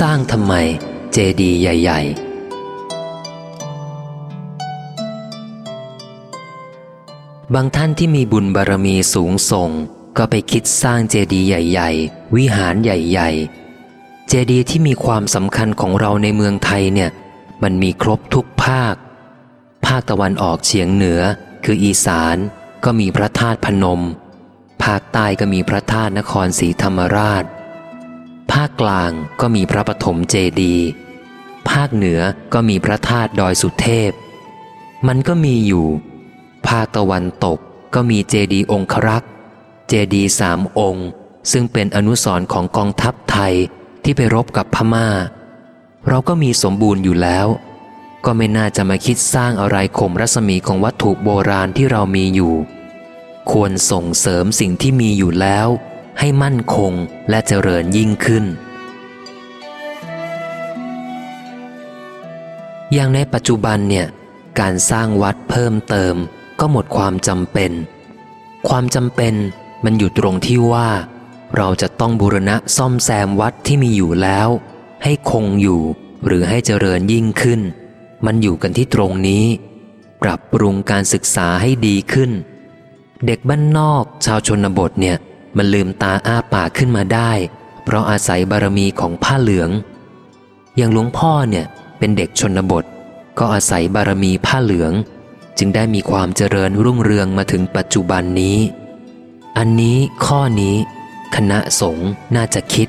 สร้างทำไมเจดีย์ใหญ่ ๆ บางท่านที่มีบุญบารมีสูงส่ง ก็ไปคิดสร้างเจดีย์ใหญ่ ๆ วิหารใหญ่ ๆ เจดีย์ที่มีความสำคัญของเราในเมืองไทยเนี่ย มันมีครบทุกภาค ภาคตะวันออกเฉียงเหนือ คืออีสานก็มีพระธาตุพนม ภาคใต้ก็มีพระธาตุนครศรีธรรมราชาคกลางก็มีพระปฐมเจดีย์ภาคเหนือก็มีพระธาตุดอยสุเทพ มันก็มีอยู่ ภาคตะวันตกก็มีเจดีย์องครักษ์ เจดีย์สามองค์ ซึ่งเป็นอนุสรณ์ของกองทัพไทยที่ไปรบกับพมา่า เราก็มีสมบูรณ์อยู่แล้ว ก็ไม่น่าจะมาคิดสร้างอะไรข่มรัศมีของวัตถุโบราณที่เรามีอยู่ ควรส่งเสริมสิ่งที่มีอยู่แล้ว ให้มั่นคงและเจริญยิ่งขึ้น อย่างในปัจจุบันเนี่ย การสร้างวัดเพิ่มเติมก็หมดความจำเป็น ความจำเป็นมันอยู่ตรงที่ว่า เราจะต้องบูรณะซ่อมแซมวัดที่มีอยู่แล้ว ให้คงอยู่หรือให้เจริญยิ่งขึ้น มันอยู่กันที่ตรงนี้ ปรับปรุงการศึกษาให้ดีขึ้น เด็กบ้านนอกชาวชนบทเนี่ย มันลืมตาอ้าปากขึ้นมาได้ เพราะอาศัยบารมีของผ้าเหลือง อย่างหลวงพ่อเนี่ยเป็นเด็กชนบท ก็อาศัยบารมีผ้าเหลือง จึงได้มีความเจริญรุ่งเรืองมาถึงปัจจุบันนี้ อันนี้ข้อนี้ คณะสงฆ์น่าจะคิด